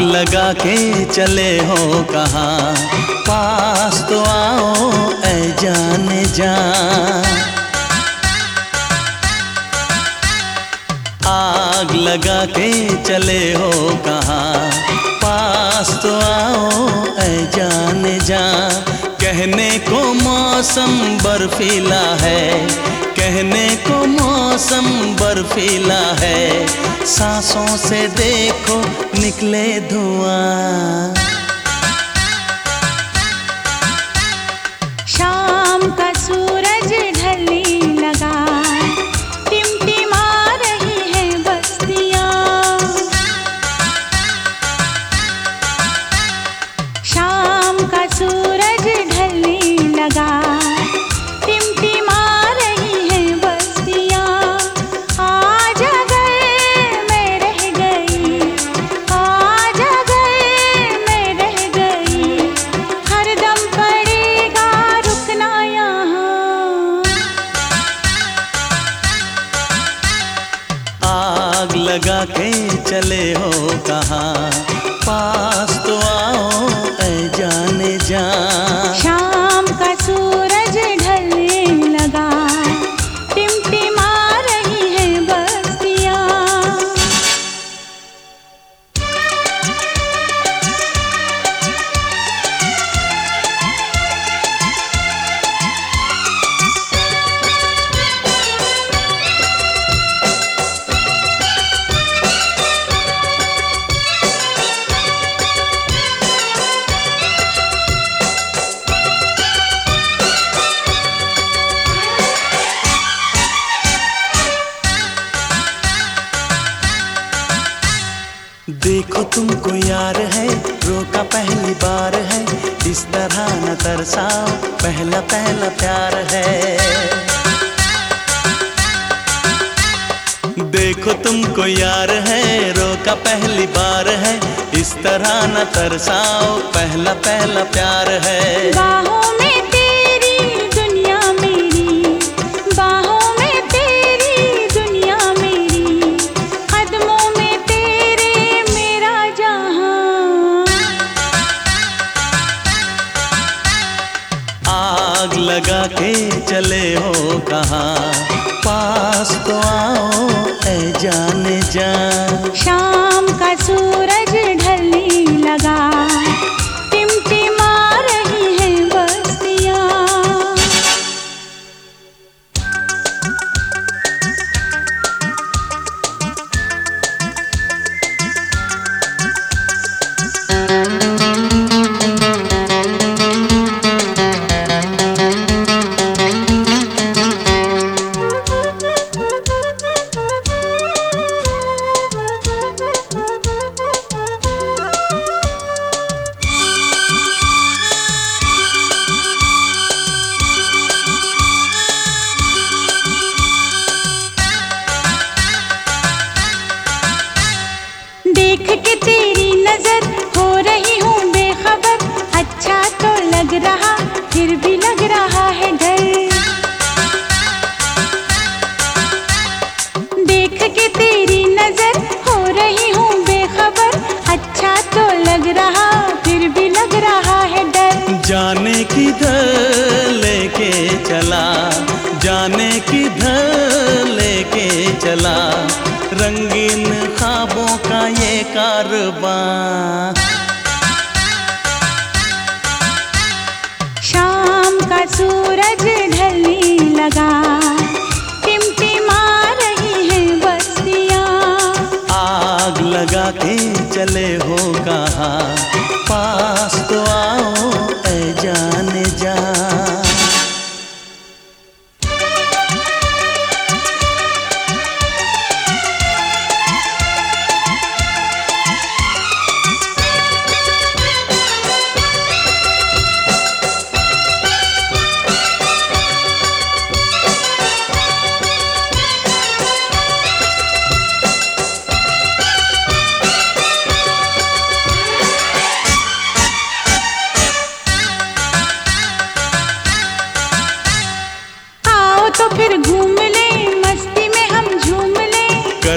लगा के चले हो कहा? पास तो आओ, ऐ जाने जा आग लगा के चले हो कहा? पास तो आओ, ऐ जाने जा कहने को मौसम बर्फीला है। कहने को मौसम बर्फीला है। सांसों से देखो निकले धुआँ। लगा के चले हो कहा? पास तो आओ है रोका पहली बार है इस तरह न तरसाओ पहला पहला प्यार है। देखो तुमको यार है रोका पहली बार है, इस तरह न तरसाओ, पहला पहला प्यार है। बाहों में कहाँ पास देख के तेरी नज़र हो रही हूँ बेखबर। अच्छा तो लग रहा, फिर भी लग रहा है डर। देख के तेरी नज़र हो रही हूँ बेखबर। अच्छा तो लग रहा, फिर भी लग रहा है डर। जाने किधर लेके चला, जाने किधर लेके चला। रंगीन ख्वाबों का ये कारबा शाम का सूरज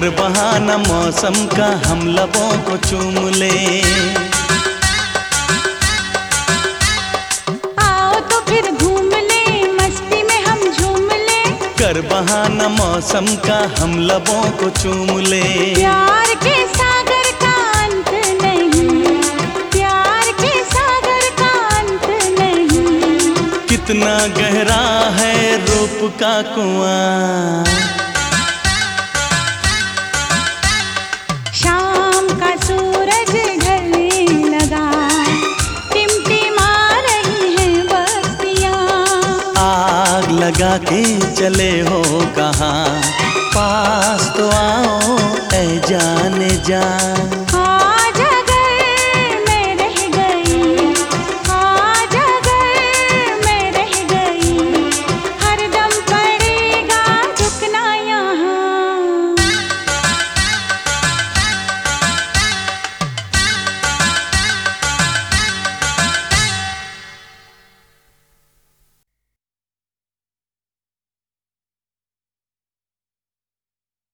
मौसम का हम लबों को चूम ले। आओ तो फिर घूम ले मस्ती में हम झूम ले। कर बहाना मौसम का हम लबों को चूम ले। प्यार के सागर का अंत नहीं प्यार के सागर का अंत नहीं। कितना गहरा है रूप का कुआँ। लगा के चले हो कहाँ? पास तो आओ ऐ जाने जा।